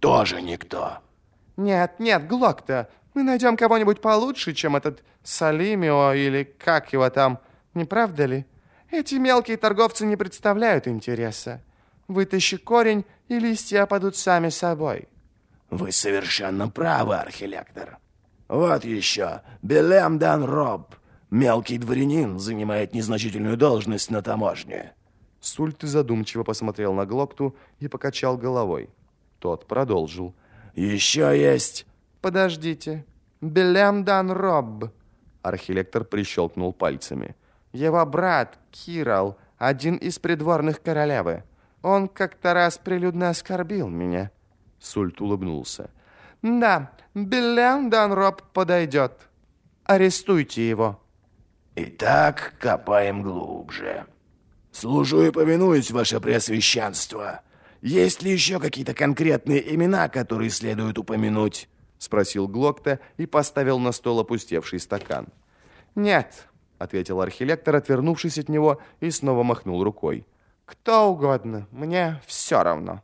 Тоже никто. Нет, нет, Глокта, мы найдем кого-нибудь получше, чем этот Салимио или как его там, не правда ли? Эти мелкие торговцы не представляют интереса. Вытащи корень, и листья опадут сами собой. Вы совершенно правы, архилектор. Вот еще, Белем Дан Роб, мелкий дворянин, занимает незначительную должность на таможне. Сульт задумчиво посмотрел на Глокту и покачал головой. Тот продолжил. Еще есть... Подождите. Белем Дан Роб. Архилектор прищелкнул пальцами. Его брат, Кирал, один из придворных королевы. Он как-то раз прилюдно оскорбил меня. Сульт улыбнулся. Да, Белем Дан Роб подойдет. Арестуйте его. Итак, копаем глубже. Служу и повинуюсь, ваше преосвященство. Есть ли еще какие-то конкретные имена, которые следует упомянуть? Спросил Глокта и поставил на стол опустевший стакан. Нет, ответил архилектор, отвернувшись от него, и снова махнул рукой. Кто угодно, мне все равно.